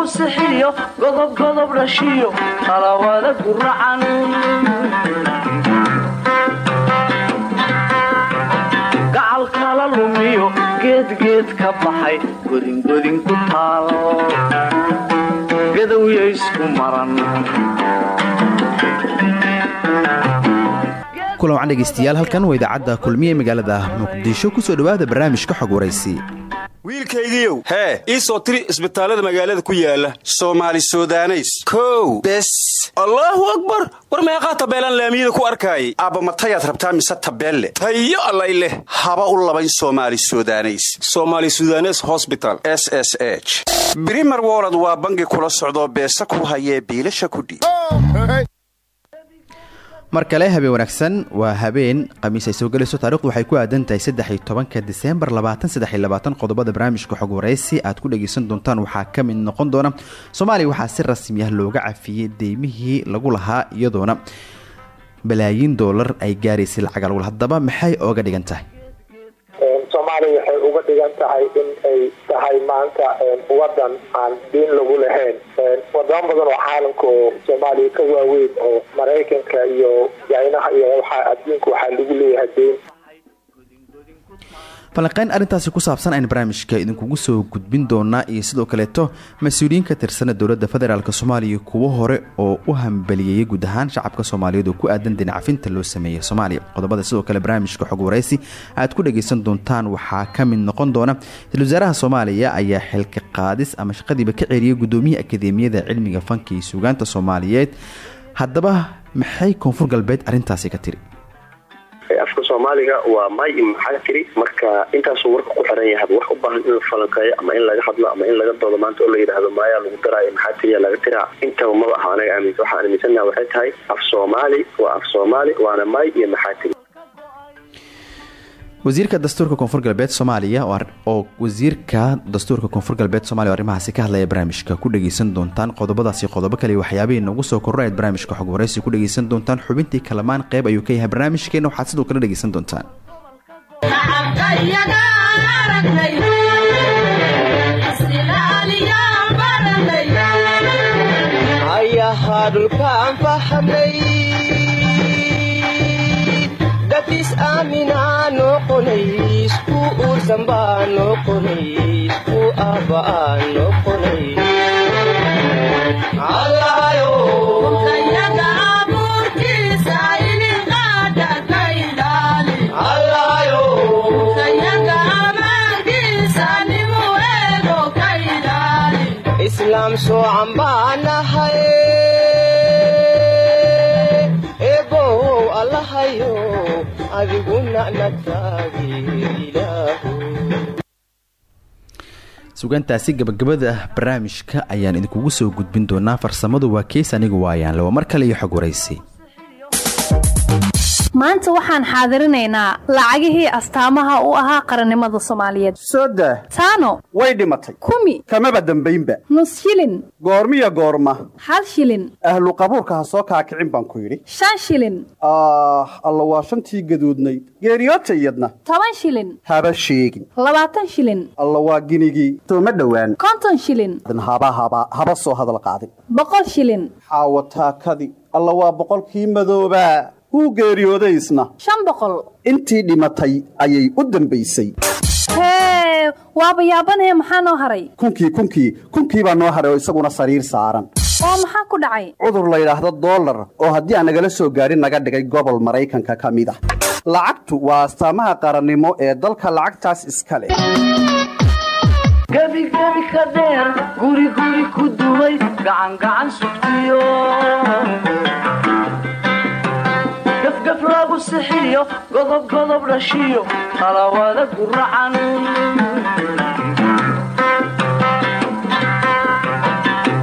lagu sixiyo godob godob dhashiyo talawada guracan gacal kala lumiyo geedgeed ka baxay godingodin ku taal. Gadowya isku maran. Kulan wacan dhegeystayaal halkan waa idaacadda kulmiye magaalada muqdisho ku soo dhowaada barnaamijka xog waraysi wiilkaygiiow hee ii soo tiri isbitaallada magaalada ku yaalla soomaali sudaneys. Kow. Bes. Allaahu akbar. War meeqaa tabeelaan laamiyada ku arkaayay? Aabbamatayaad rabtaa mise tabeelle? Tayo allay leh. Haba u labayn soomaali sudaneys. Somaali sudanes hosbital s s h. Brimer wolod waa bangi kula socdoo beesa ku hayee biilasha kudhiib mar kale habeen wanaagsan waa habeen khamiis ay soo gelayso taarikhdu waxay ku aadan tahay saddex iyo tobanka diseembar labaatan saddex labaatan. Qodobada barnaamijka xog waraysi aad ku dhageysan doontaan waxaa ka mid noqon doona soomaaliya. Waxaa si rasmi ah looga cafiyey deymihii lagu lahaa iyadoona. Balaayiin doolar ay gaaraysay lacag alwal haddaba maxay ooga dhigan tahay dhigan tahay in ay tahay maanta wadan aan diin lagu lahayn. Wadamo badan oo caalamka oo soomaaliya ka waaweyn oo maraykanka iyo jaynaha iyo adduunka waxaa lagu leeyahay deyn falanqeyn arrintaasi ku saabsan aynu barnaamijka idinkugu soo gudbin doonaa iyo sidoo kaleeto mas'uuliyiin ka tirsana dowladda federaalk soomaaliya kuwo hore oo u hambaliyeeyay guud ahaan shacabka soomaaliyeed oo ku aadan dinacafinta loo sameeyey soomaaliya. Qodobada sidoo kale barnaamijka xog waraysi aad ku dhageysan doontaan waxaa ka mid noqon doona ra'isul wasaaraha soomaaliya ayaa xilka qaadis ama shaqadiiba ka ceeriyay guddoomiyaha akadeemiyada cilmiga fanka iyo suugaanta soomaaliyeed. Haddaba maxay koonfur galbeed arrintaasi ka tiri soomaaliga waa may i maxaa tiri? Marka intaasuu warka ku xiran yahay wax u baahan in la ama in laga hadlo ama in laga doodo maanta oo la yidhaahdo maayaa lagu daraayo maxaa tiriya laga tiraa intaba maba aha anaga aamin waxaan aaminsannaha waxay tahay af soomaali waa af soomaali waana may iyo maxaa wasiirka dastuurka koonfur galbeed soomaaliya oo wasiirka dastuurka koonfur galbeed somalia o arrimahaasi ka hadlaya barnaamijka ku dhageysan doontaan qodobadaasi qodobo kale waxyaabihii nagu soo korra eed barnaamijka xog waraysi ku dhageysan doontaan. Xubintii kalamaan qeyb ayuu ka yahay barnaamijkeena waxaad sidoo kale dhegeysan doontaan. Noqonay isku uursan baa noqonay isku aaba'aa noqonay islaam soocan baa sugaantaasi gabagabada barnaamijka ayaan idinkugu soo gudbin doonaa farsamadu waa keys anigu waayaan laba mar kale iyo xog waraysi maanta waxaan xaadirinaynaa lacagihii astaamaha u ahaa qarannimada soomaaliyeed. Soodaa taano way dhimatay. kumi kamaba dambaynba. nus shilin. Goormiya goorma. Hal shilin. Ahlu qabuurka ha soo kaakicin baan ku yidhi. Shan shilin. Ah alla waa shantii gaduudnayd. Geeriyoota iyadna. Toban shilin. Haba sheegin. Labaatan shilin. Alla waa ginigii sooma dhowaan. Konton shilin. Haba haba haba soo hadal qaadin. Boqol shilin. Xaawataakadii alla waa boqolkii madoobaa wuu geeriyooday isna. Shan boqol. Intii dhimatay ayay u dambaysay. Hee waaba yaabanee maxaa noo haray? Kunkii kunkii kunkii baa noo haray oo isaguna sariir saaran. Oo maxaa ku dhacay? Cudur la yidhaahdo dollar oo haddii aan nagala soo gaadhin naga dhigay gobol maraykanka ka mid ah. Lacagtu waa astaamaha qarannimo ee dalka lacagtaas iska leh gebigebi ka dheer guriguri ku duway gacangacan sugtiyo gafgaf lagu sixiyo godobgodob dhashiyo talawada guracan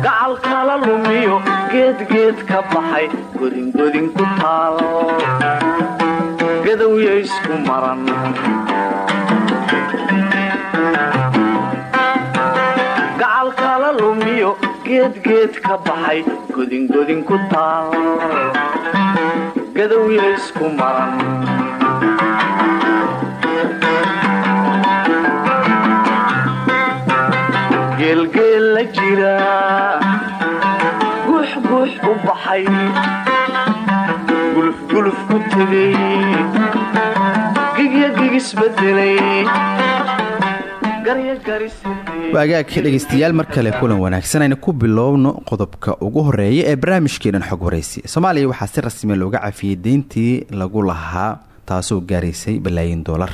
gacal kala lumiyo geedgeed ka baxay godingodin ku taal gadowya isku maran gacal kala lumiyo ka baxay godingodin ku taal gadowya isku maran geelgeel la jira guux guux u baxay. Gulufguluf ku tegay gigya gigisbedelay waagaag dhegaystayaal mar kale kulan wanaagsan ayna ku bilowno qodobka ugu horreeya ee barnaamijkeenan xog waraysi soomaaliya waxaa si rasmiya looga cafiyey deyntii lagu lahaa taasoo gaaraysay balaayin doolar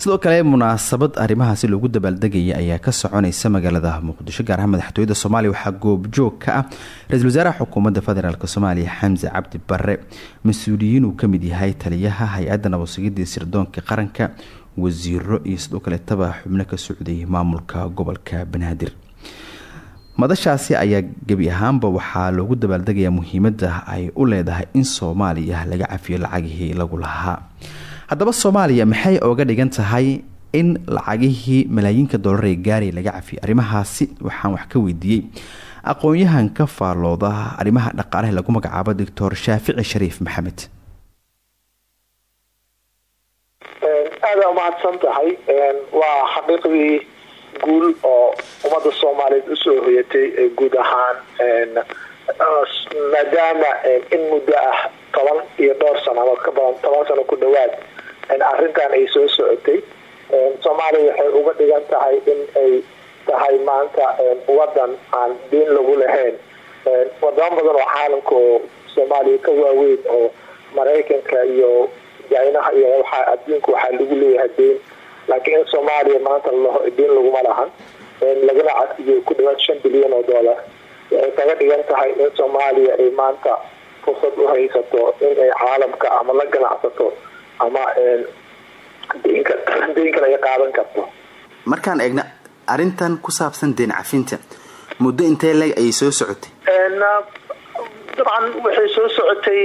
sidoo kale munaasabad arrimahaasi loogu dabaaldegaya ayaa ka soconaysa magaalada muqdisho gaar ahaan madaxtooyada soomaaliya. Waxaa goobjoog ka ah ra'iisul wasaaraha xukuumadda federaalk soomaaliya xamse cabdi bare mas'uuliyiin uu ka mid yahay taliyaha hay'adda nabadsugidii sirdoonka qaranka wasiiro iyo sidoo kaleetaba xubno ka socday maamulka gobolka banaadir. Madashaasi ayaa gebi ahaanba waxaa loogu dabaaldegayaa muhiimada ay u leedahay in soomaaliya laga cafiyo lacagihii lagu lahaa. Haddaba soomaaliya maxay oga dhigan tahay in lacagihii malaayiinka doolar ee gaari laga cafiyo? Arrimahaasi waxaan wax ka weydiiyey. Aqoon-yahan ka faallooda arrimaha dhaqaalaha lagu magacaabo doctor shaafici shariif maxamed aada umahadsan tahay waa xaqiiqdii guul oo ummadda soomaaliyeed u soo hoyatay guud ahaan maadaama in muddo ah toban iyo dhowr sano ama ka badan toban sano ku dhawaad arrintan ay soo socotay soomaaliya waxay uga dhigan tahay in ay tahay maanta wadan aan diin lagu lahayn. Wadamo badan oo caalamka oo soomaaliya ka waaweyn oo maraykanka iyo jinaha iyo waxa adduunka waxaa lagu leeyahay deyn. Laakiin in soomaaliya maanta lalaho deyn laguma lahan. Lagana casiyo ku dhawaad shan bilyan oo dollar. Waxay kaga dhigan tahay in soomaaliya ay maanta fursad u haysato in ay caalamka ama la ganacsato ama deyn kale ay qaadan karto. Markaan eegna arrintan ku saabsan deen cafinta muddo intee leg ayay soo socotay dabcan waxay soo socotay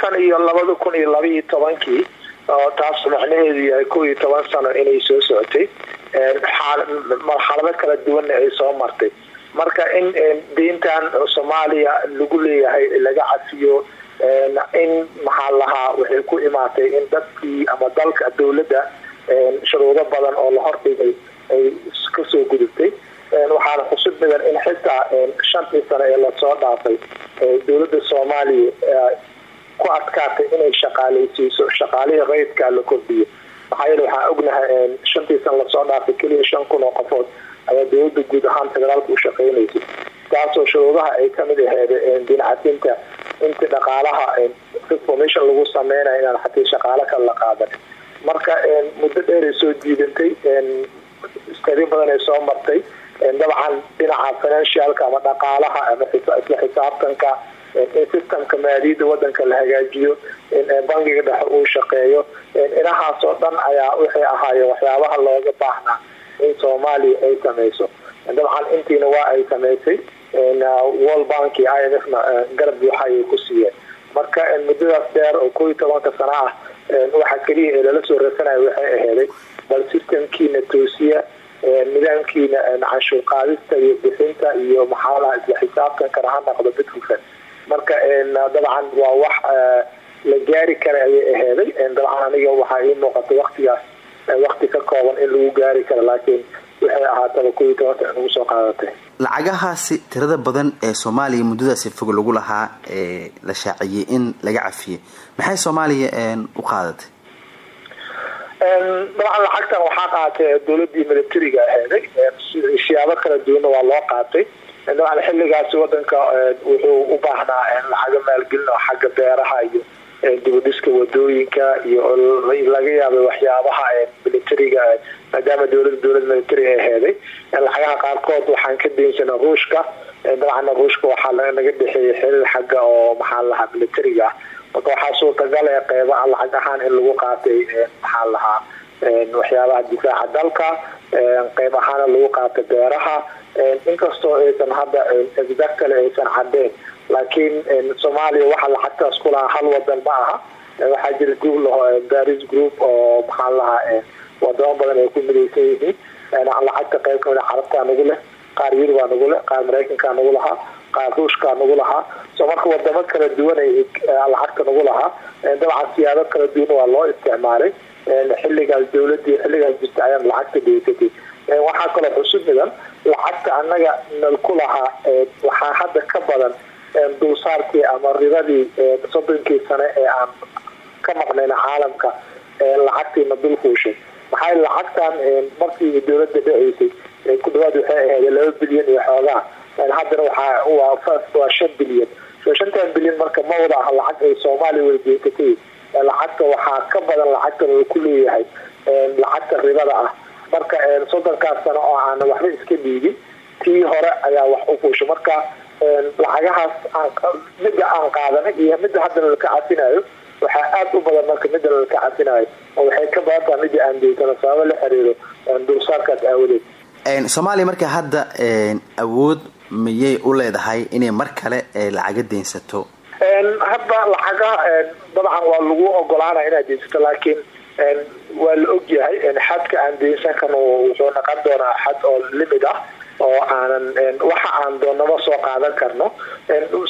tan iyo labada kun iyo labaiyo tobankii oo taas macnaheedu yahay kow iyo toban sano inay soo socotay marxalado kala duwanna ay soo martay. Marka in deyntan soomaaliya lagu leeyahay laga cafiyo in maxaa lahaa waxay ku imaatay in dadkii ama dalka dowladda shuruudo badan oo la hordhigay ay ka soo gudubtay waxaana xusub mudan in xitaa shantii sano ee la soo dhaafay dowladda soomaaliya ku adkaatay inay shaqaaleysiiso shaqaalihii rayidkaa la kordhiyo. Maxaa yeele waxaan ognahay shantii sano la soo dhaafay keliya shan kun oo qofood ayaa dowladda guud ahaan federaalka u shaqeynaysay taasoo shuruudaha ay ka mid aheed dinacasinta inti dhaqaalaha reformation lagu sameynaya inaan xatii shaqaalo kale la qaadan. Marka muddo dheeray soo jiidantay istari badan ay soo martay dabcan dhinaca financialka ama dhaqaalaha ama isla xisaabtanka in systemka maaliyadda wadanka la hagaajiyo in bangiga dhexe uu shaqeeyo. Inahaas oo dhan ayaa waxay ahaayeen waxyaabaha looga baahnaa in soomaaliya ay sameyso dabcan intiina waa ay sameysay world bank iyo i m f garab buuxa ayay ku siiyeen. Marka muddadaas dheer oo koo iyo tobanka sano ah waxa keliya ee lala soo rasanaya waxay aheeday bal systemkiina toosiya nidaamkiina canshuur qaadista iyo bixinta iyo maxaalaha isla xisaabtankana ha noqdo mid marka dabcan waa wax la gaari kara ayay aheeday dabcan aniga waxaa ii muuqatay waktigaas wakti ka kooban in lagu gaari karo laakiin waxay ahaataba iyo tobanka nagu soo qaadatay. Lacagahaasi tirada badan ee soomaaliya muddadaasi fog lagu lahaa ee la shaaciyey in laga cafiyey maxay soomaaliya u qaadatay dabcan lacagtan waxaa qaatay dowladii militariga aheeday siyaabo kala duwanna waa loo qaatay dabcan xiligaasi wadanka wuxuu u baahnaa lacaga maalgelin oo xagga beeraha iyo dibudhiska waddooyinka iyo laga yaabay waxyaabaha militariga maadaama dowladda dowlad militari ay aheeday lacagaha qaarkood waxaan ka daynsana ruushka dabcan ruushka waxaa naga dhexeeyay xiriir xagga oo maxaa lahaa militariga ah marka waxaa suurtagal ee qeyba lacag ahaan in lagu qaatay maxaa lahaa waxyaabaha difaaca dalka qeyb ahaana lagu qaatay beeraha. Inkastoo aysan hadda exactly aysan cadeen laakiin soomaaliya waxa lacagtaas ku lahaa hal wadan ma aha. Waxaa jira group laho baris group oo maxaa lahaa wadamo badan ay ku midaysan yihiin. Lacagta qeyb ka mid carabtaa nagu leh qaar yurubaa nagu leh qaar maraykankaa nagu lahaa qaar ruushkaa nagu lahaa. So marka wadamo kala duwan ay lacagta nagu lahaa dabcan siyaabo kala duwan waa loo isticmaalay. Xiligaas dowladii xiligaas jirta ayaan lacagta deysatay waxaa kaloo xusub midan lacagta annaga nal ku lahaa waxaa hadda ka badan dulsaarkii ama ribadii soddonkii sane ee aan ka maqnayna caalamka lacagtiina dul fuushay. Maxaa lacagtan markii dowladda dhaceysay ku dhawaad waxay ahayd laba bilyan iyo xoogaa haddana waa shan bilyan. Shantan bilyan marka ma wada ah lacag ay soomaaliya wada jeesatay lacagta waxaa ka badan lacagtan uu ku leeyahay lacagta ribada ah. Marka soddonkaas sano oo aan waxba iska dhiigin tii hore ayaa wax u fuushay marka lacagahaas midda aan qaadanay iyo midda haddana laka cafinayo waxaa aada u badan marka midda laka cafinayo oo waxay ka badan taha midda aan deysano sababo la xiriiro dulsaarkaas aawadeed. Soomaaliya marka hadda awood miyay u leedahay inay mar kale lacaga deynsato hadda lacaga dabcan waa lagu ogolaanaya inaad deynsato laakiin waa la ogyahay xadka aan deynsan karno wuxuu naqon doonaa xad oo limid ah oo aanan waxa aan doonaba soo qaadan karno.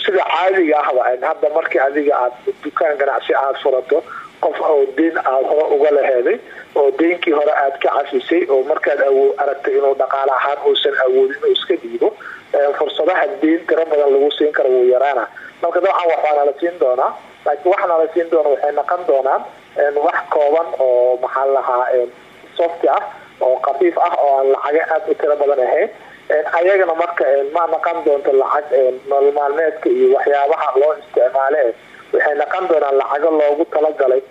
Sida caadiga ahba hadda markii adiga aad dukaan ganacsi aad furato qof oo deyn aad hore uga laheeday oo deynkii hore aad ka cafisay oo markaad aragtay inuu dhaqaale ahaan uusan awoodin inuu iska dhiibo fursadaha deyn tiro badan lagu siin karo wuu yaraana. Marka dabcan waxaa nala siin doonaa laakiin waxa nala siin doona waxay naqon doonaan wax kooban oo maxaa lahaa soft ah oo kafiif ah oo aan lacaga aada u tiro badan ahayn. Ayagana marka ma naqon doonto lacag nolol maalmeedka iyo waxyaabaha loo isticmaale waxay naqon doonaan lacago loogu talagalay.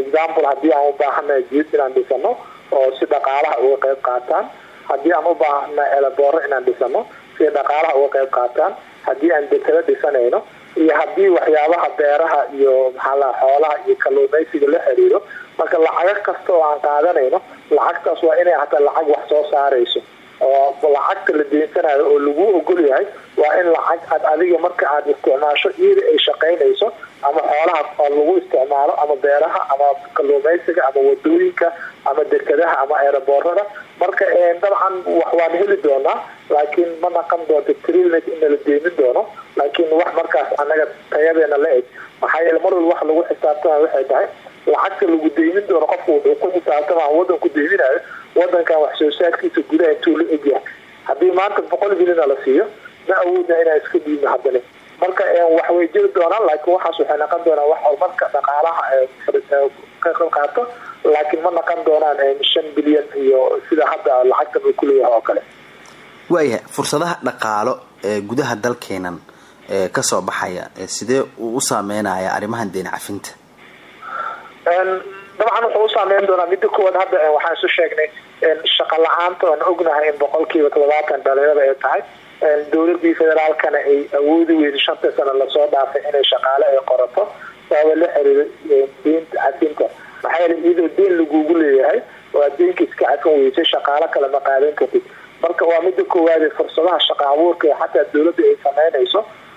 Example haddii aan u baahana jiid inaan dhisano oo si dhaqaalaha uga qayb qaataan haddii aan u baahana elabooro inaan dhisano si dhaqaalaha uga qayb qaataan haddii aan dekado dhisanayno iyo haddii waxyaabaha beeraha iyo maxaala xoolaha iyo kalluumaysiga la xiriiro marka lacago kasta oo aan qaadanayno lacagtaas waa inay hataa lacag wax soo saarayso. Oo lacagta la deensanayo oo lagu ogol yahay waa in lacag aad adiga marka aad isticmaasho iyada ay shaqaynayso ama xoolaha oo lagu isticmaalo ama beeraha ama kalluumaysiga ama waddooyinka ama dekadaha ama eeraboorada marka dabcan waan heli doonaa laakiin ma naqon doonto trilnet in nala deymin doono. Laakiin wax markaas anaga tayadeena la eg maxaa mar walba wax lagu xisaabtama waxay tahay lacagta lagu deymin doono qofku wuxuu ku xisaabtama wadanku deyminayo wadankan wax soo saarkiisa gudaha intuu la egyahay haddii maanta boqol bilina la siiyo ma awoodna inaan iska dhiibno haddana marka wax way jiri doonaan laakiin waxaas waxay naqon doonaan wax horumarka dhaqaalaha qayb qaato. Laakiin ma naqon doonaan shan bilyan iyo sida hadda lacagtan uu kuleeyahay oo kale waayahay fursadaha dhaqaalo ee gudaha dalkeenan ee ka soo baxaya sidee uu u saameynaya arrimahan deyn cafinta dabcan wuxuu u saameyn doonaa midda koowaad hadda waxaan isu sheegnay shaqa la'aanta oan ognahay in boqolkiiba toddobaatan dhalinyarada ay tahay. Dowladii federaalkana ay awoodi weyday shanta sano la soo dhaafay inay shaqaale ay qorato sababa la xiriiro deynta cafinta maxaa yeele iyadoo deyn lagugu leeyahay waa deynka iska cafin weysay shaqaalo kale ma qaadan kartid marka waa midda koowaade fursadaha shaqa abuurka xataa dowladda ay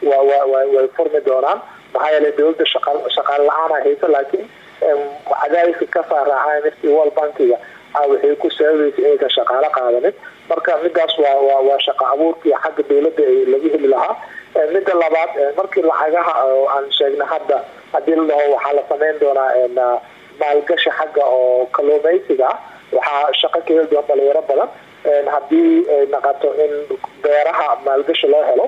wa way furmi doonaan. Maxaa yeele dowladda shaqaale la'aana haysa laakiin cadaadiska ka saaraaca nifti world bankiga waxay ku sababaysa inaysan shaqaalo qaadanin. Marka midaas waa waa shaqa abuurkii xagga dowladda laga heli lahaa. Midda labaad markii lacagaha aan sheegna hadda haddii la dhaho waxaa la sameyn doonaa maalgashi xagga oo kalluumaysiga ah waxaa shaqo ka doona dhalinyaro badan haddii ay naqato in beeraha maalgashi loo helo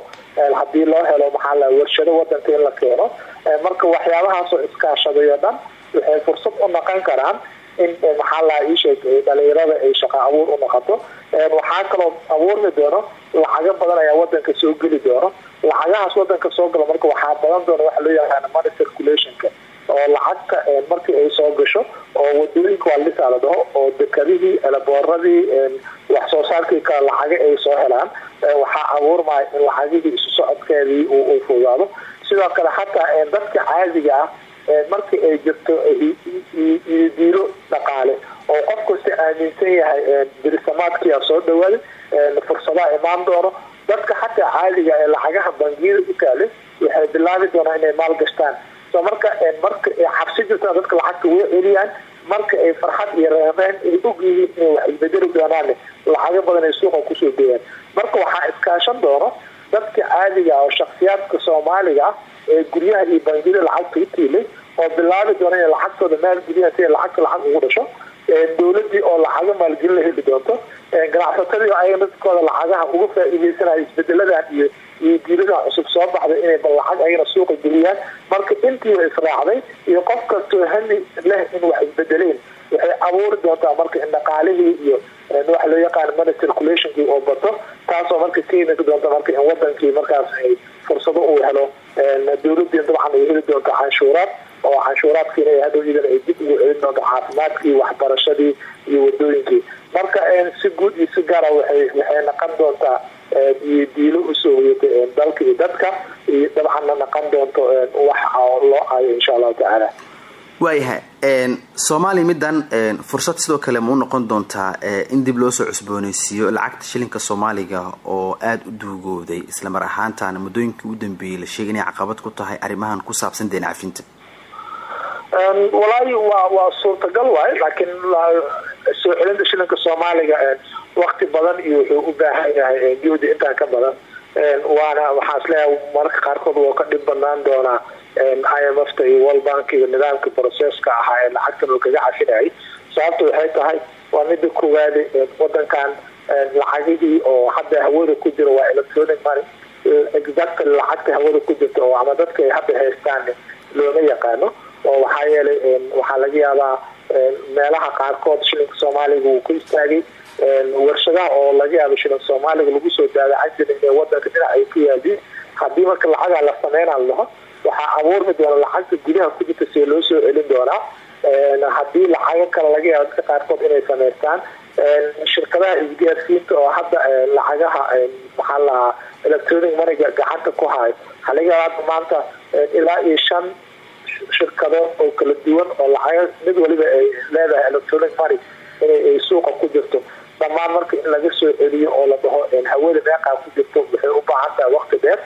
haddii loo helo maxaa la warshado wadanka in la keeno. Marka waxyaabahaasoo iskaashadayo dhan waxay fursad u noqon karaan in maxaa la iisheeg dhalinyarada ay shaqa abuur u noqoto. Waxaa kaloo abuurmi doono lacago badan ayaa wadanka soo geli doono. Lacagahaas wadanka soo gala marka waxaa badan doona waxa loo yaqaana money circulationka oo lacagta markii ay soo gasho oo waddooyinka waa la dhaho oo dekadihii elabooradii wax soo saarkii kale lacaga ay soo helaan waxaa abuurmaya in lacagihii isu socodkeedii uu fudaado sidoo kale xataa dadka caadiga ah markii ay jirto diilo dhaqaale oo qof kasta aaminsan yahay dirisamaadkia soo dhawaaday fursadaha imaan doono. Dadka xataa caadiga ee lacagaha bangiyada u taale waxay bilaabi doonaan inay maal gashtaan so marka marka ay cabsi jirtaan dadka lacagta way celiyaan marka ay farxad iyo reemeen ay og yihiin inay wax isbedeli doonaan lacago badan ay suuqa ku soo geeyaan marka waxaa iskaashan doono dadka caadiga ah oo shaksiyaadka soomaaliga ah ee guryaha iyo bangiyada lacagta u tiilay oo bilaabi doona inay lacagtooda maalgeliyaan si ay lacagta lacag ugu dhasho. Dowladii oo lacago maalgelin la heli doonto. Ganacsatadii ayaga dadkooda lacagaha uga faa-iideysanaya isbedeladan iyo iyo diiladan cusub soo baxday inay bal lacag ayagana suuqa geliyaan. Marka intiiba israacday iyo qof kastoo hami leh in wax isbedeleen waxay abuuri doontaa marka in dhaqaalihii iyo waxa loo yaqaan money circulationkii oo bato taasoo marka keeni doonta marka in wadankii markaas ay fursado uu helo dowladii dabcan ay heli doonto canshuuraad oo canshuuraadkiina ay hadhow idan ay dib ugu celin doonto caafimaadkii waxbarashadii iyo wadooyinkii marka si guud iyo si gaara waxay waxay naqon doontaa iyo diilo u soo hoyatay dalka iyo dadka iyo dabcanna naqon doonto wax loo aayo insha allahu tacaala. Waayahay soomaaliya middan fursad sidoo kale ma u noqon doontaa in dib loo soo cusbooneysiiyo lacagta shilinka soomaaliga oo aada u duugooday isla mar ahaantaana muddooyinkii u dambeeyey la sheegay inay caqabad ku tahay arrimahan ku saabsan deen cafinta walaahi waa waa suurtagal waay laakiin soo celinta shilinka soomaaliga wakti badan iyo wuxuu u baahan yahay juhdi intaa ka badan. Waana waxaa is leeyahay mararka qaarkood woo ka dhib banaan doonaa i m f ta iyo world bank iyo nidaamka processka ahaa ee lacagtan uu kaga cafinayay sababta waxay tahay waa mida koowaade wadankan lacagihii oo hadda hawada ku jira waa electronic money. Exactly lacagta hawada ku jirta oo ama dadka ay hadda haystaan looma yaqaano oo waxaa yeelay waxaa laga yaabaa meelaha qaarkood shilinka soomaaliga uu ku istaagay warshadaha oo laga yaabo shilin soomaaliga lagu soo daadacan jiray inay wadanka dhinac ay ku yaadiin haddii marka lacagaa la sameynaan laho waxaa abuurmi doona lacagta gudaha ku jirta see loo soo celin doonaa haddii lacago kale laga yaabo dadka qaarkood inay sameystaan. Shirkadaha isgaarsiinta oo hadda lacagaha maxaa lahaa electronic moneyga gacanta ku hayo waxaa maanta ilaa iyo shan shirkado oo kala duwan oo lacaga mid waliba ay leedahay electronic money inay suuqa ku jirto dhammaan marka in laga soo celiyo oo la dhaho hawada meeqaa ku jirto waxay u baahan tahay waqti dheer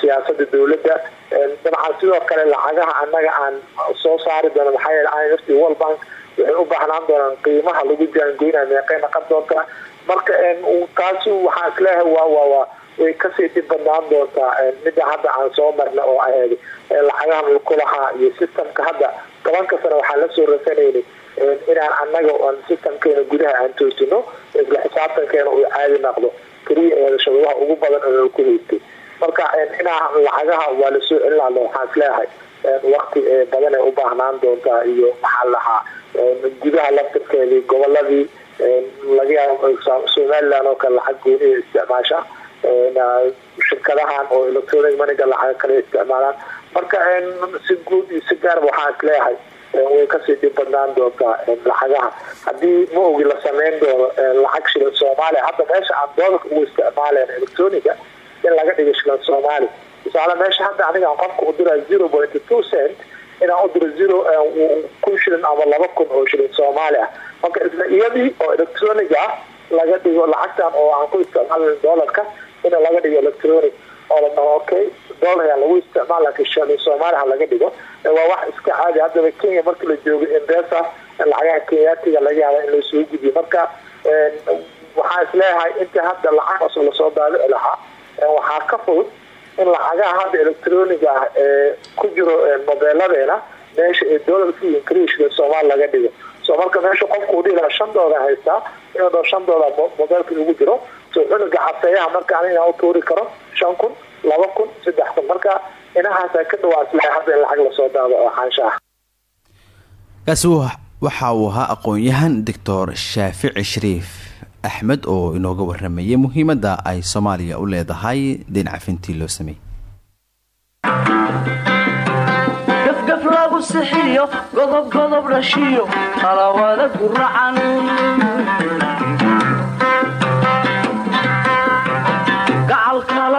siyaasada dowladda. Dabcan sidoo kale lacagaha annaga aan soo saari doono maxaa yeele imft world bank waxay u baahnaan doonaan qiimaha lagu jaangoynaya meeqay naqon doontaa marka taasi waxaan is leeyahay waa waa waa way ka sii dhib badnaan doontaa midda hadda aan soo marna oo aheed lacagaha mulkulahaa iyo systemka hadda tobanka sano waxaan la soo rasanayna inaan annaga aan systemkeena gudaha aan toosino isla xisaabtankeena uu caadi naqdo keliya ee shababaha ugu badan oo ku haystay marka inaa lacagaha waa la soo celinala waxaan is leeyahay wakti badan ay u baahnaan doontaa iyo maxaa lahaa gudaha laftirkeedii goboladii laga yaabo somaliland oo kale lacag gooniya isticmaasha shirkadahan oo electronic maniga lacaga kale isticmaalaan. Marka si guud iyo si gaarba waxaan is leeyahay way ka sii dhib badnaan doontaa lacagaha. Haddii ma ogi la sameyn doono lacag shilin soomaaliya. Hadda meesha aan doolarka ugu isticmaaleen electronica in laga dhigo shilin soomaali tusaale meesha hadda aniga qofka u dira zero point two cent inaan u diro zero kun shilin ama laba kun oo shilin soomaali ah marka isla iyadii oo electronic ah laga dhigo lacagtan oo aan ku isticmaalin doolarka in laga dhigo electronic oo okay dollar yaa lagu isticmaal laakiin shilin soomaali ha laga dhigo waa wax iska caadi haddaba kenya marka la joogo imbesa lacagaha kenyaatiga laga yaaba in la soo gudiyo marka waxaan is leeyahay inta hadda lacag cusub la soo daabici lahaa waxaa ka fudud in lacagaha hadda electroniga ah ee ku jiro mobeeladeena meesha ee doolarka iyo increashka soomaali laga dhigo so marka meesha qofku u dhihi lahaa shan doolar haystaa inuu dhao shan doolar mobeelka igu jiro so cunuga caseeyaha marka aniga u tuuri karo shan kun laba kun saddex kun. Marka inahaasa ka dhawaasla hadda in lacag la soo daabaco xaanshaah kaasi waxa uu ahaa aqoon-yahan doctor shaafici shariif axmed oo inooga waramayay muhiimadda ay soomaaliya u leedahay deen cafintii loo sameeyey gafgaf lagu sixiyo godob godob dhashiyo qalawada guracan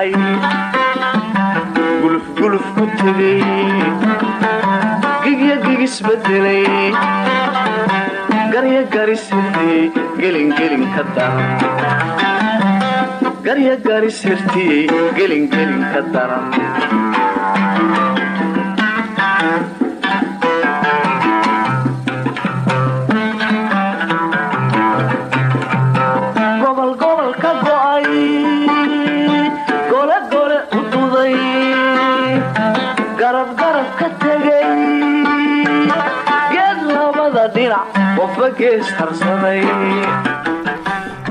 u baxay gulufguluf ku tegay gigya gigis isbedelay garya garisirtiyey gelingelin ka daran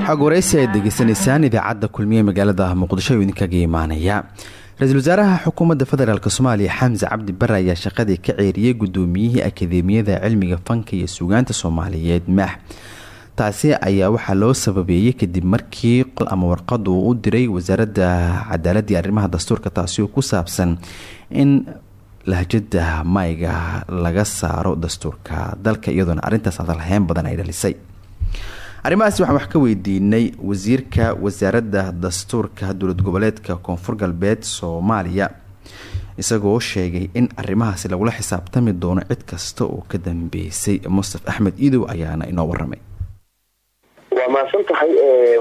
xog waraysi aad degeysanaysaan idaacadda kulmiye magaalada muqdisho ayuu idinkaga imaanaya ra'iisul wasaaraha xukuumadda federaalk soomaaliya xamse cabdi bare ayaa shaqadii ka ceeriyey gudoomiyihii akadeemiyada cilmiga fanka iyo suugaanta soomaaliyeed maax. Taasi ayaa waxaa loo sababeeyey kadib markii qol ama warqad uu u diray wasaaradda cadaaladii arrimaha dastuurka taasi ku saabsan in lahjada mayga laga saaro dastuurka dalka iyadoona arrintaas adalhayn badan ay dhalisay. Arrimahaasi waxaan wax ka weydiinay wasiirka wasaaradda dastuurka dowlad goboleedka koonfur galbeed soomaaliya isagoo sheegay in arrimahaasi lagula xisaabtami doono cid kasta oo ka dambeysay. Mustaf axmed iidow ayaana inoo waramay waa mahadsan tahay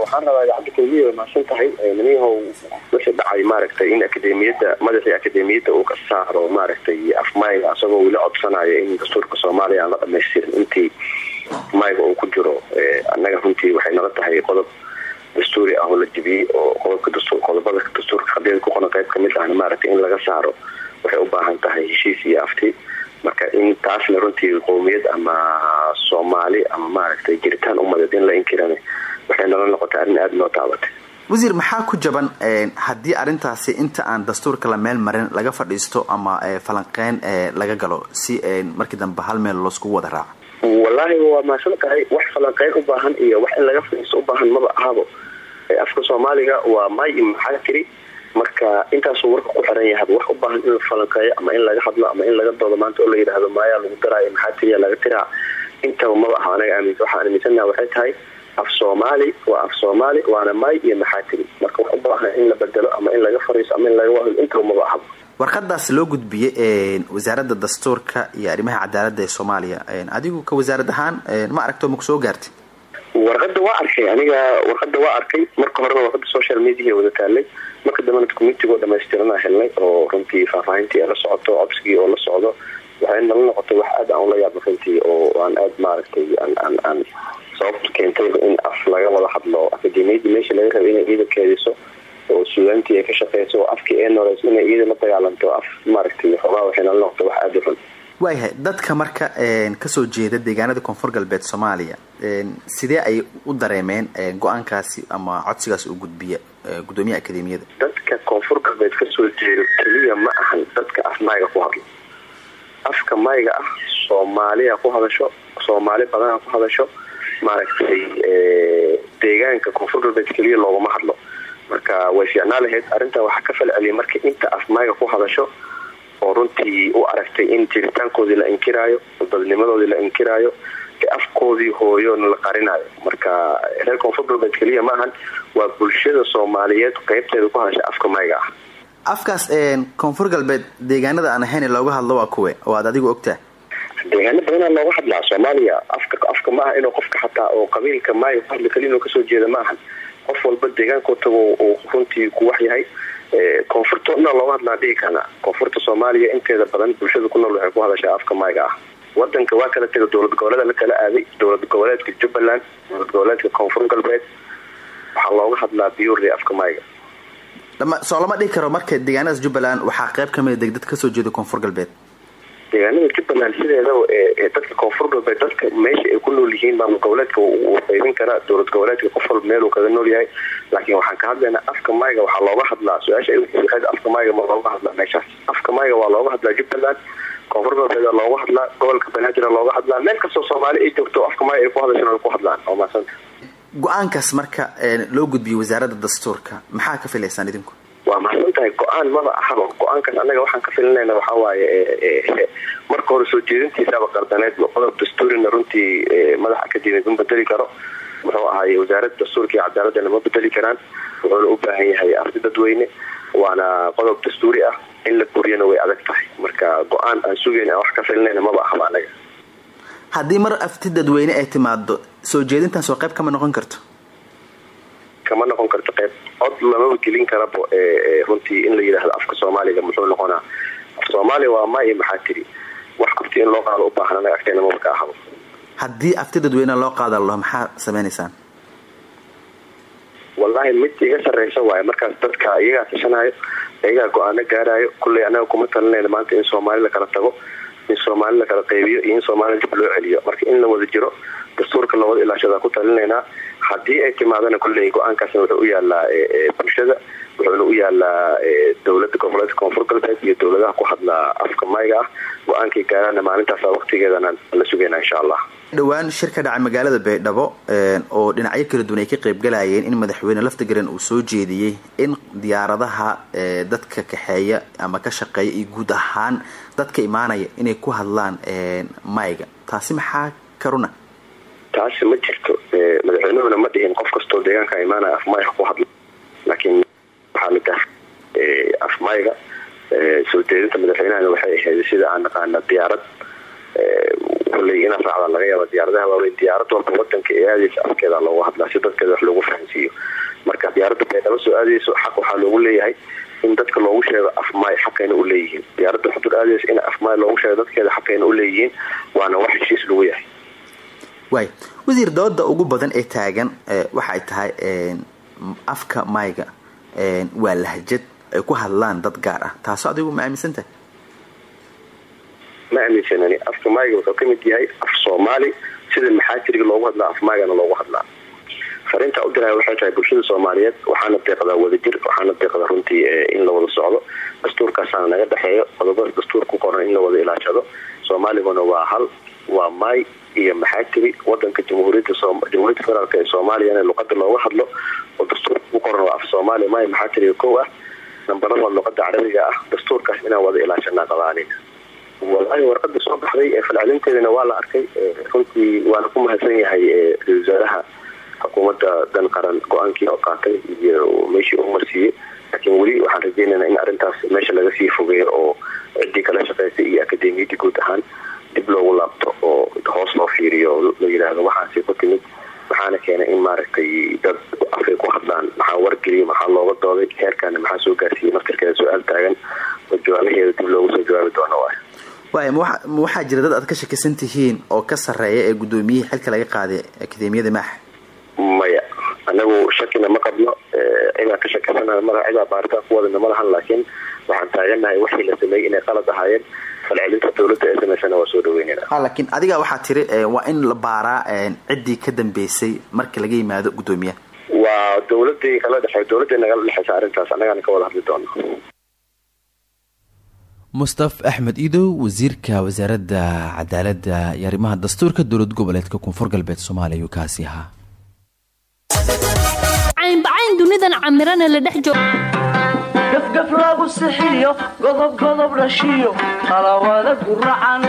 waxaan rabaa idaacadda kulmiya waa mahadsan tahay maniyahow wixii dhacay maaragtay in akademiyadda madaxii akademiyadda uu ka saaro maaragtay afmayga isagoo weli codsanaya in dastuurka soomaaliya aan la dhamaystirin intii mayga uu ku jiro annaga runtii waxay nala tahay qodob dastuuri ah oo la jibiyey oo qodobada dastuurka qadiyada ku qoran qayb ka mid ahna maaragtay in laga saaro waxay u baahan tahay heshiis iyo afti marka in taasna runtii qowmiyad ama soomaali ama maaragtay jiritaan umadeed in la inkirana waxay nala noqotay arrin aada noo taabatay. Wasiir maxaa ku jaban haddii arrintaasi inta aan dastuurka la meel marin laga fadhiisto ama falanqeyn laga galo si markii dambe hal meel looskugu wada raaco? Wallaahi waa mahadsan tahay wax falanqeyn u baahan iyo wax in laga fadhiisto u baahan maba ahabo afka soomaaliga waa may maxaa tiri marka intaasuu warka ku xiran yahay wax u baahan in la ama in laga hadlo ama in laga doodo maanta oo la yidhaahdo maayaa lagu daraayo maxaa tiriya laga tiraa intaba maba aha anaga aaminsa waxaan aaminsanaha waxay tahay af soomaali waa af soomaali waana may iyo maxaa tiri. Marka wax u baahan in la bedelo ama in laga fariiso ama in laga wahlo intaba maba ahaba warqadaas loo gudbiyey wasaaradda dastuurka iyo arrimaha cadaaladda ee soomaaliya. Adigu ka wasaarad ahaan ma aragto maku soo gaartay warqada waa arkay aniga warqada waa arkay. Marka horena warqada social media wada taalay. Marka dambena communitigo dhamaystirana helnay oo runtii faahfaahintii la socoto codsigii oo la socdo. Waxay nala noqotay wax aad aan ula yaabno runtii oo aan aad maaragtay aan sababta keentayba in af laga wada hadlo. Akademiyadii meesha laga rabay inay iyada keediso oo suugaantii ay ka shaqeyso oo afkii ee noleys inay iyada la dagaalanto af maaragtay xoogaa waxay nala noqotay wax aada u xun. Waayahay dadka marka ka soo jeeda deegaanada koonfur galbeed soomaaliya sidee ay u dareemeen go'aankaasi ama codsigaas uu gudbiya gudoomiyaha akademiyada dadka koonfur galbeed ka soo jeeda keliya ma ahan dadka af mayga ku hadlo. Afka mayga ah soomaaliya ku hadasho soomaali badana ku hadasho maaragtay deegaanka koonfur galbeed keliya looguma hadlo. Marka way fiicnaa lahayd. Arrintaa waxaa ka falceliyay marka inta af mayga ku hadasho oo runtii u aragtay in jiritaankoodii la inkiraayo dadnimadoodii la inkiraayo afkoodii hooyona la qarinayo marka reer koonfur galbeed keliya ma ahan waa bulshada soomaaliyeed qeybteeda ku hadasha afka mayga ah. Afkaas koonfur galbeed deegaanada aan ahayn looga hadlo waa kuwe? Oo aad adigu ogtaa deegaano badanaa looga hadlaa. Soomaaliya afka afka ma aha inuu qofka xataa oo qabiilka maayo ku hadli kaliya inuu ka soo jeeda ma ahan. Qof walba deegaanku tago uu runtii ku wax yahay. Koonfurta looga hadlaa dhihi karna koonfurta soomaaliya inteeda badan bulshada ku nool waxay ku hadashaa afka mayga ah wadanka waa kala tega dowlad goboleeda la kala aaday dowlad goboleedka jubbaland dowlad goboleedka koonfur galbeed. Waxaa looga hadlaa biyuri afka mayga soo lama dhihi karo marka deegaanadaas jubbaland waxaa qayb kamida deg dad ka soo jeeda koonfur galbeed. Deegaanada jubbaland sideedaba ee dadka koonfur galbeed dadka meesha ay ku nool yihiin maamul goboleedka wuu qaybin karaa dowlad goboleedka qof walba meeluu kaga nool yahay. Laakiin waxaan ka hadlaynaa afka mayga waxaa looga hadlaa su'aasha ay afka mayga ma looga hadlaa meeshaas. Afka mayga waa looga hadlaa jubbaland koonfur galbeeda looga hadlaa gobolka banaadir looga hadlaa meel kastoo soomaali ay joogto afka mayga ay ku hadashan ay ku hadlaan oo maasanta go'aankaas marka loo gudbiyey wasaaradda dastuurka maxaa ka filaysaan idinku waa mahadsan tahay go'aan maba ahaba go'aankaas annaga waxaan ka filinayna waxaa waaye marka hore soo jeedintiisaaba qardaneed qodob dastuurina runtii madax akademiyad ma bedeli karo muxuu ahaay wasaaradda dastuurka iyo cadaaladana ma bedeli karaan wuxuuna u baahan yahay arti dadweyne waana qodob dastuuri ah in la buriyana way adag tahay. Marka go'aan aan sugeyn aan wax ka filinayna maba ahaba anaga. Haddii mar afti dadweyne ay timaado soo jeedintaas oo qayb kama noqon karto? Kama noqon karto qayb. Cod lamaba gelin karabo runtii in la yidhaahdo afka soomaaliga muxuu noqonaa? Af soomaaliya waa may maxaa tiri? Wax afti in loo qaado u baahan anaga agteena maba ka ahabo haddii afti dadweyne loo qaada laho maxaa sameynaysaan wallaahi mid iga sarreysa waaye markaas dadka iyagaa tashanayo iyagaa go'aano gaarayo kulley anaga kuma talinayna maanta in soomaali la kala tago. In soomaali la kala qaybiyo iyo in soomaali dib loo celiyo marka in la wada jiro dastuurka lawada ilaashadaa ku talinaynaa haddii ay timaadana kulley go'aankaasna wuxuu u yaalaa bulshada wuxuuna u yaalaa dowladda goboleedka koonfur galbeed iyo dowladaha ku hadlaa afka mayga ah go'aankay gaaraana maalintaasa waqtigeedana la sugayna insha allah dhowaan shir ka dhacay magaalada baydhabo oo dhinacyo kala duwan ay ka qaybgalayeen in madaxweyne laftigaran uu soo jeediyey in diyaaradaha dadka kaxeeya ama ka shaqeeya iyo guud ahaan dadka imaanaya inay ku hadlaan mayga taasi maxaa karuna? Taasi ma jirto madaxweynuhuna ma dhihin qof kastoo deegaanka imaanaya afmayga ku hadla waxaa la dah afmayga soo jeedinta madaxweynahana waxay ahayd sida aan naqaana diyaarad kulley inaad raacdaan laga yaaba diyaaradaha waaweyn. Diyaarad walba wadanka ee aadaysa afkeeda loogu hadlaa si dadkeeda wax loogu fahansiiyo. Marka diyaaradda baydhabo soo aadayso xaq waxaa loogu leeyahay in dadka loogu sheego afmaay xaqayna u leeyihiin. Diyaaradda xudur aadaysa in afmaay loogu sheego dadkeeda xaqayna u leeyihiin waana wax heshiis lagu yahay. Waay wasiir dooda ugu badan ee taagan waxay tahay afka mayga waa lahjad ay ku hadlaan dad gaar ah. Taasoo adigu ma aaminsantahay ma aaminsanani afka mayga wuxuu ka mid yahay af soomaali. Sida maxaajiriga loogu hadlaa af maygana loogu hadlaa. Fariinta u diraya waxay tahay bulshada soomaaliyeed waxaana deeqdaa wadajir waxaana deeqdaa runtii in la wada socdo. Dastuurkaasaana naga dhexeeyo qodobada dastuur ku qoran in la wada ilaashado. Soomaaliguna waa hal waa may iyo maxaajiri wadanka jamhuuriyadda federaalk ee soomaaliyana luqada looga hadlo. Oo dastuurka ku qoran waa af soomaaliya may maxaajiriga kow ah nambarada luqada carabiga ah. Dastuurkaas inaan wada ilaashanaa qabaanin wallaahi warqada soo baxday ee falcelinteedana waa la arkay runtii waana ku mahadsan yahay ra'isul wasaaraha xukuumadda dan qaran go'aankii oo qaatay iyo meeshii u marsiiyey. Laakiin weli waxaan rajeynaynaa in arrintaas meesha laga sii fogeeyo oo ciddii kala shaqeysay iyo akademiyadii guud ahaan dib loogu laabto oo hoos loo fiiriyo la yidhaahdo waxaasi ku timid maxaana keenay in maaragtay dad afay ku hadlaan. Maxaa wargeliya maxaa looga dooday heerkaana maxaa soo gaarsiiyey? Naftarkeeda su'aal taagan. Oo jawaabaheeda dib loogu soo jawaabi doono waay waay ma waxaa jira dad aad ka shakisan tihiin oo ka sarreeya ee guddoomiyihii xilka laga qaaday akademiyada maax maya anagu shakina ma qabno. Cidaa ka shakisana mara cidaa baaritaan ku wadana ma lahan laakiin waxaan taaganahay wixii la sameeyey inay qalad ahaayeen falcelinta dowladda ee samaysana waa soo dhaweynayna laakiin adiga waxaa tiri waa in la baaraa ciddii ka dambeysay marka laga yimaado guddoomiyaha waa dowladii kala dhexe dowladday nagala dhexeysa arrintaas annagaana ka wada hadli doono. Mustaf axmed iidow wasiirka wasaaradda cadaaladda iyo arrimaha dastuurka dowlad goboleedka koonfur galbeed soomaaliya ayuu kaasi ahaa gafgaf lagu sixiyo godob godob dhashiyo talawada guracan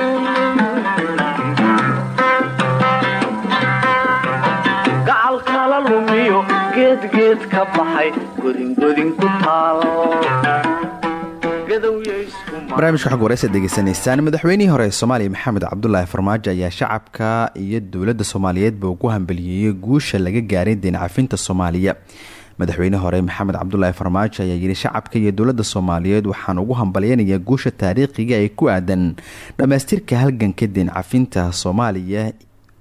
gacal kala lumiyo geedgeed ka baxay godingodin ku taal barnaamijka xog wareysa degeysanaysaan madaxweynihii hore ee soomaaliya maxamed cabdulaahi farmaajo ayaa shacabka iyo dowladda soomaaliyeedba ugu hambaliyeeyey guusha laga gaaray deencafinta soomaaliya madaxweyne hore maxamed cabdulaahi farmaajo ayaa yidhi shacabka iyo dowladda soomaaliyeed waxaan ugu hambalyeynayaa guusha taariikhiga ee ku aadan dhammaystirka halganka deencafinta soomaaliya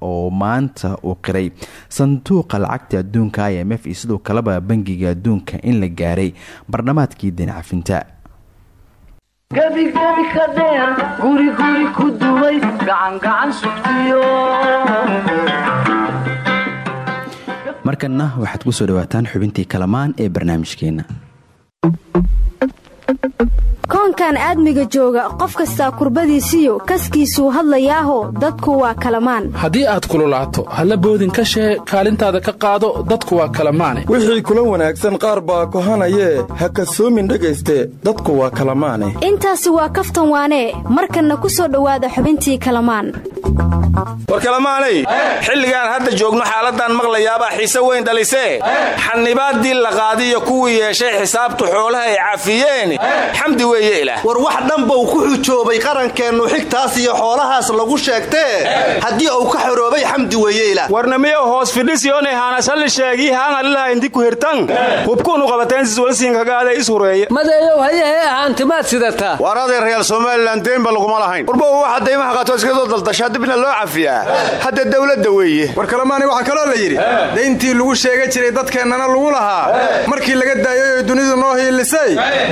oo maanta uu qiray. Sanduuqa lacagta adduunka i m f iyo sidoo kaleba bangiga adduunka in la gaaray. Barnamaadkii deencafinta gebigebi ka dheer guri guri ku duway gacangacan sugtiyo markanna waxaad ku soo dhawaataan xubintii kalamaan ee barnaamijkeenna koonkan aadmiga jooga qof kastaa kurbadiisiyo kaskiisuu hadlayaaho dadku waa kalamaan. Haddii aad kululaato halla boodin ka shee kaalintaada ka qaado dadku waa kalamaane. Wixii kula wanaagsan qaar baa kohanayee ha kasoomin dhegayste dadku waa kalamaane. Intaasi waa kaftan waanee markanna ku soo dhowaada xubintii kalamaan. War kalemaanay xilligaan hadda joogno xaaladan maqlayaabaa xiise weyn dhalisee xanibaadii la qaadiyo kuwii yeeshay xisaabtu xoolaha ay cafiyeen xamdi weeye ilaah war wax dhanbau ku xujoobay qarankeennu xigtaas iyo xoolahaas lagu sheegtee? Haddii uu ka xoroobay xamdi weeye ilaah warnamiyo hoos fidhisyonay haanasalli sheegii haanalilaha indi ku hirtan hubkuunu qabateensis walsiinkagaada is hureeye. Madeeyow hayahee ahaantimaad sidataa. War adeerayaal somalilan deynba laguma lahayn. Warba waxa daymaha qaato iskadoo daldashaa dibna loo cafiyaa. Hadda dawladda weeye. War kalemaani waxaa kaloo la yidhi dayntii lagu sheega jiray dadkeennana lagu lahaa. Markii laga daayay oy dunidu noo hiilisay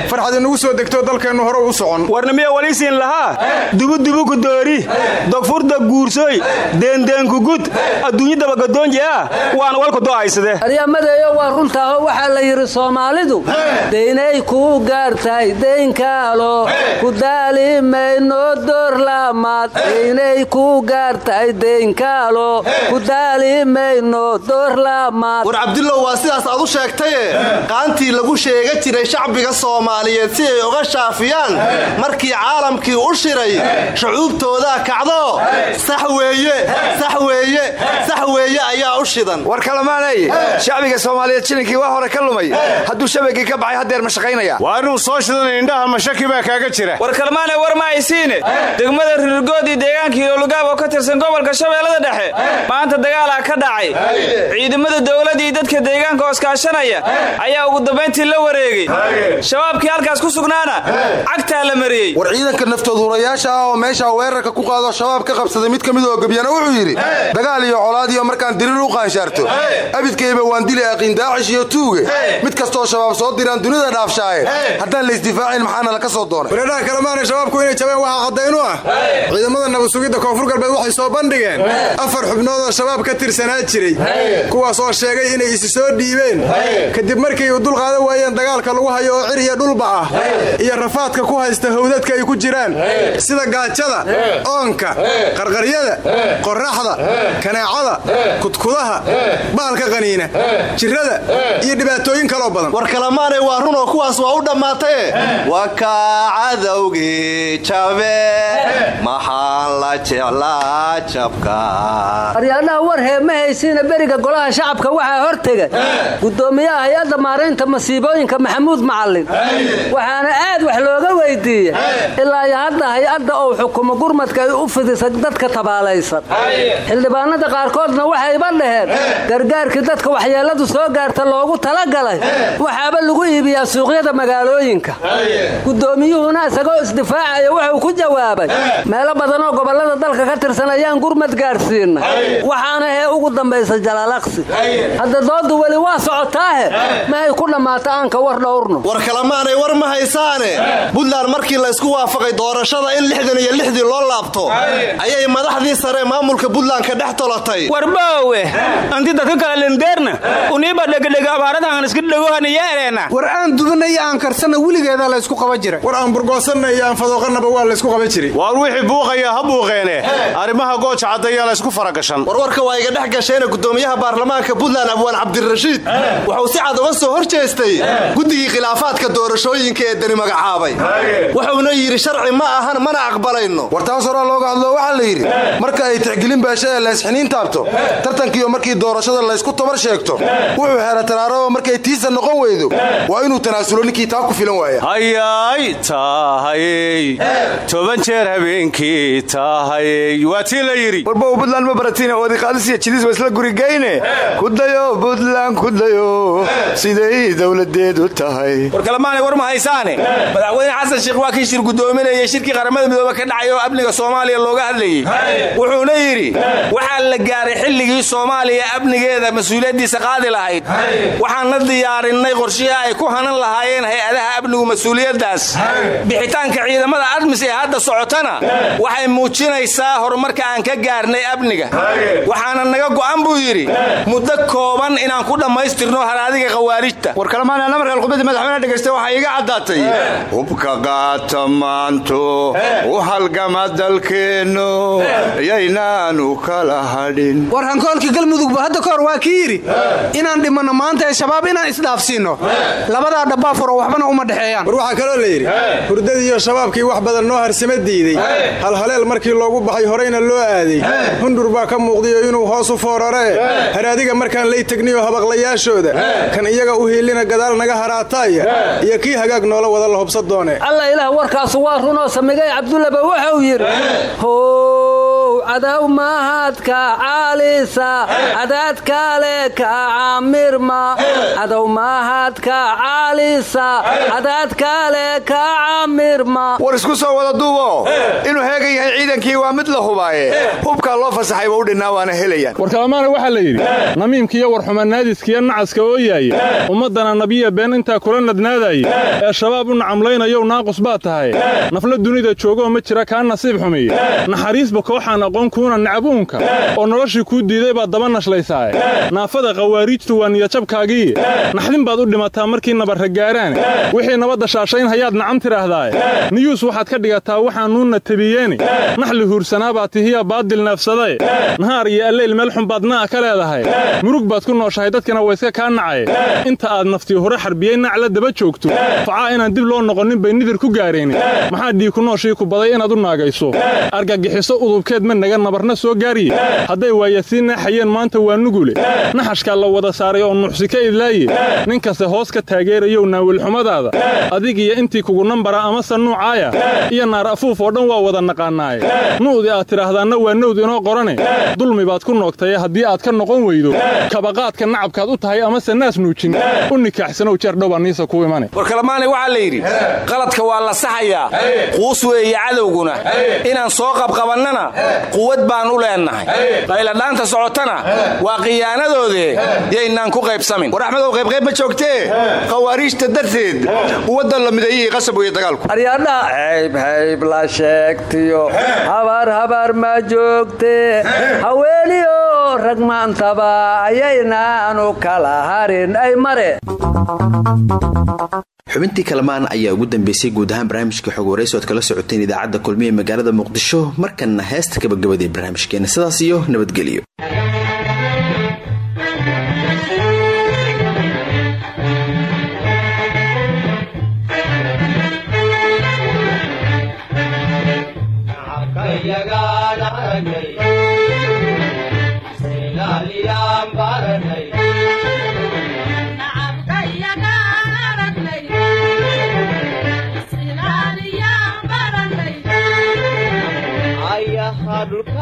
farxad inugu soo degto dalkeennu hore u socon. Warnimiya waliisiin lahaa? Dubudubuku doori. Dogfurda guursoy deendeenku gud. Adduunyadabagadoonjea waana walku do'aysade aryamadeeyo waa runtaaho waxaa la yidhi soomaalidu. Daynay kuu gaartahay daynkaalo ku daali mayno doorlaamaad daynay kuu gaartahay daynkaalo ku daali mayno doorlaamaad war cabdullow waa sidaas aad u sheegtaye. Qaantii lagu sheega jiray shacbiga soomaaliyeed si ay uga shaafiyaan markii caalamkii u shiray shucuubtoodaa kacdo. Sax weeye sax weeye sax weeye ayaa u shidan. War kalamaanay shacbiga soomaaliyeed shilinkii waa hore ka lumay. Hadduu shabagii ka baxay haddeer ma shaqaynaya. Waa inuu soo shidan indhaha mashaki baa kaaga jira. War kalmaane war ma aysiine degmada rirgood iyo deegaankii loolugaab oo ka tirsan gobolka shabeellada dhexe maanta dagaalaa ka dhacay. Ciidamada dowladda iyo dadka deegaanka ooskaashanaya ayaa ugu dambayntii la wareegay. Shabaabkii halkaas ku sugnaana cagtaa la mariyey. War ciidanka naftoodurayaasha ah oo meesha weerarka ku qaado shabaab ka qabsaday mid ka mid oo gebyana wuxuu yidhi dagaal iyo colaad iyo markaan dirir u qaanshaarto. Abidkayba waan dili aqiin daacish iyo tuuge. Mid kastoo shabaab soo diraan dunida dhaafshaaye. Haddaan laysdifaacin maxaana laka soo doonay? Wareedhaha kalemaana shabaabku inay jabeen waxaa cadaynu ah. Ciidamada nabadsugidda koonfur galbeed waxay soo bandhigeen. Afar xubnood oo shabaab ka tirsanaa jiray. Kuwaas oo sheegay inay isi soo dhiibeen. Kadib markay u dulqaadan waayeen dagaalka lagu hayo oo cir iyo dhulba ah. Iyo rafaadka ku haysta howdadka ay ku jiraan. Sida gaajada oonka qarqaryada qorraxda kaneecada kudkudaha baalka qaniina jirrada iyo dhibaatooyin kaloo badan. War kalamaanay waa run oo kuwaas waa u dhammaataye waa kaa cadowgii jabe maxaan la jeclaa jabka aryaadhaha war hee ma haysiina beriga golaha shacabka waxaa hortega. Gudoomiyaha hay'adda maaraynta masiibooyinka maxamuud macallin. Waxaana aad wax looga weydiiya ilaa iyo hadda hay'adda uu xukumo gurmadka ay u fidisay dadka tabaalaysan. Xildhibaanada qaarkoodna waxayba dhaheen gargaarkii dadka waxyeelladu soo gaarta loogu talagalay. Waxaaba lagu iibiyaa suuqyada magaalooyinka. Gudoomiyuhuna isagoo isdifaacaya wuxuu ku jawaabay meelo badanoo gobollada dalka ka tirsan ayaan gurmad gaarsiinay. Waxaana hee ugu dambaysa jalaalaqsi hadda doodu weli waa socotaahe mahay ku dhammaato aanka war dhowrno? War kalamaanay war ma haysaane buntland markii laysku waafaqay doorashada in lixdan iyo lixdii loo laabto ayay madaxdii sare maamulka buntland ka dhex tolatay. Warbaawe anti dadka kale lendeerna uniiba dhegdhega abaaradahan iska dhegohaniyeeleena war aan dubanna iyo aan karsana weligeedaa laysku qaba jira war aan burgoosanna iyo aan fadooqannaba waa laysku qaba jiray. Waar wixii buuqaya ha buuqeene. Arrimaha gooja caddayaa laysku faragashan warwarka waa iga dhex gasheena gudoomiyaha baarlamaanka buntland abwaan cabdirashiid. Wuxuu si cad uga soo hor jeestay guddigii khilaafaadka doorashooyinka ee dani magacaabay wuxuuna yidhi sharci ma ahan mana aqbalayno. War taas horaa looga hadlo waxaa la yidhi marka ay tixgelin beesha ee laysxiniin taabto tartankiiyo markii doorashada laysku tabar sheegto wuxuu hela taraaraba markay tiisa noqon weydo. Waa inuu tanaasulo ninkii taa ku filan waaya hayay taahayey toban jeer habeenkii taahayey waa tii la yidhi. Warbow buntland ma baratiin oodiqaadisiyo jidis wa isla gurigayne kudayo buntland kudayo siday dowladeedu tahay. War kalemaanay war ma haysaane madaxweyne xasan sheekh waa kii shir gudoominayay shirkii qaramada midoobe ka dhacay oo amniga soomaaliya looga hadlayey wuxuuna yidhi waxaa la gaaray xilligii soomaaliya amnigeeda mas'uuliyaddiisa qaadi lahayd. Waxaan la diyaarinay qorshihii ay ku hanan lahaayeen hay'adaha amnigu mas'uuliyaddaas. Bixitaanka ciidamada admis ee hadda socotana waxay muujinaysaa horumarka aan ka gaarnay amniga waxaana naga go'an buu yidhi muddo kooban inaan ku dhammaystirno haraadiga khawaarijta war kalemaana namarka khudbadda madaxweyne dhegaysta waxaa iiga caddaatay hubka qaata maanto u halgama dalkeennu yaynaanu kala hadhin war hankoolka galmudugba hadda kahor waa kii yidhi inaan dhimanno maanta ee shabaab inaan isdhaafsiinno. Labadaa dhabbaa furo waxbana uma dhexeeyaan. War waxaa kaloo la yidhi hurdadiiyo shabaabkii wax badan noo harsama diiday halhaleel markii loogu baxay horeyna loo aaday. Hundur baa ka muuqdayo inuu hoos u fooraree haraadiga markaan lay tegniyo habaqlayaashooda. Kan iyaga u hiilina gadaal naga haraataaya. Iyo kii hagaag noola wada la hubsa alla ilaah warkaasu waa runoo samigay cabdullaba wuxuu yidhi how cadaw mahadka caalisa cadaad kaale ka caamirma cadow mahadka caalisa cadaad kaale ka caamirma war isku soo wada duubo inuu heegan yahay ciidankii waa mid la hubaaye hubkaa loo fasaxay ba u dhinnaa waana helayaan warkalamaana waxaa la yidhi namiimkiiyo warxumanaadiskiiyo nacaska ooyaaya ummaddana nabiya been intaa kula nadnaadaye ee shabaab u nacamlaynayow naaqus baa tahay nafla dunida joogoo ma jira kaa nasiib xumiye naxariisba kooxaan aqoon kuuna nacabuunka oo noloshii kuu diiday baad daba nashlaysaay naafada khawaariijtu waa niyajabkaagiiye naxdin baad u dhimataa markii nabarra gaaraane wixii nabadda shaashayn hayaad nacam tidhaahdaaye niyuus waxaad ka dhigataa waxaanuunna tebiyeene naxli huursanaa baa tihiya baadil neefsadae nahaar iyo alleyl meel xun baad na'a ka leedahay. Murug baad ku nooshahay dadkana wayska kaa nacaye inta aad naftii hore xarbiyey nac la daba joogto. Facaa inaan dib loo noqonin bay nidir ku gaareen. Maxaa dhii ku nooshii ku baday inaad u naagayso? Argagixiso udubkeed ma naga nabarna soo gaariye hadday waaya sii naaxayeen maanta waa nugule naxashkaa la wada saaray oo nuuxsi ka idlaaye nin kaste hoos ka taageerayow naawilxumadaada adig iyo intii kugu nambara amase nuucaaya iyo naar afuuf oo dhan waa wada naqaannaaye nu'di aad tidhaahdaanna waa nowd inoo qorane. Dulmi baad ku noogtaye haddii aad ka noqon weydo. Kabaqaadka nacabkaad u tahay amase naas nuujin. U nikaaxsanow jeer dhowbaa niisa ku imane. Warkalamaani waxaa la yidhi qaladka waa la saxayaa. Quus weeye cadowguna. Inaan soo qabqabannana quwad baan u leennahay qayladhaanta socotana waa khiyaanadoodee yaynaan ku qaybsamin. War axmedow qaybqayb ma joogtee? Khawaariijta darteed uwaddan la mideeyihii qasab weeye dagaalku. Aryadha hayb hayb la sheegtiyo. Habar habar ma joogte. Haweeniyo rag maantaba ayaynaanu kala harin. Ay mare xubintii kalamaan ayaa ugu dambeysay guud ahaan barnaamijka xog kala socoteen idaacadda kulmiye magaalada muqdisho markanna heesta gabagabadee barnaamijkeena. Sidaas iyo nabadgelyo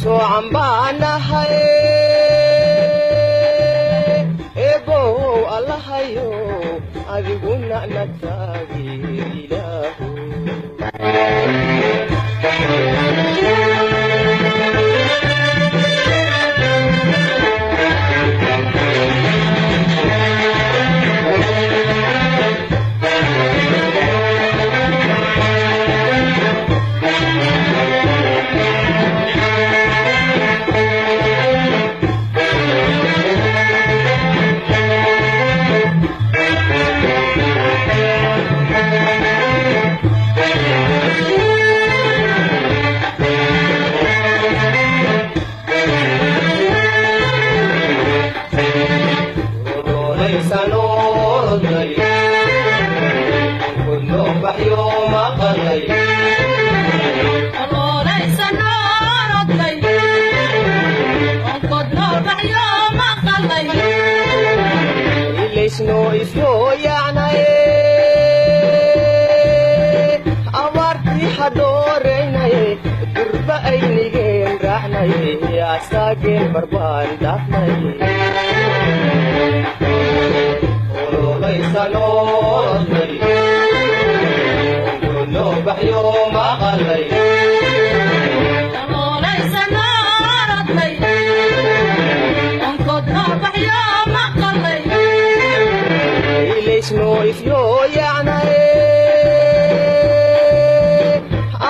soocan baanahay eebow allahayo adiguna nagtaagi ilaahu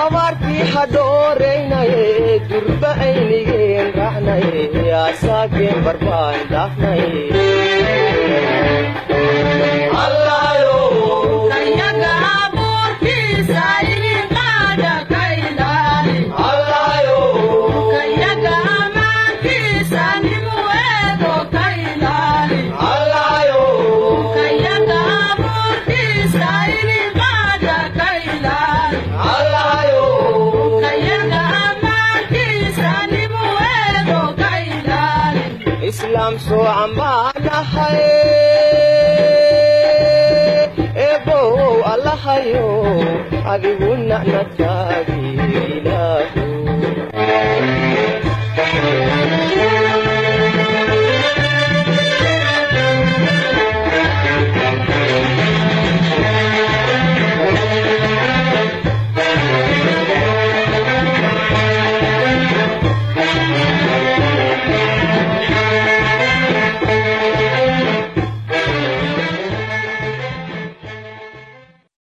abaartii hadhooraynaye durba aynigeen raacnaye asaageen barbaan dhaafnaye islaam soocan baan ahay eebow allahayo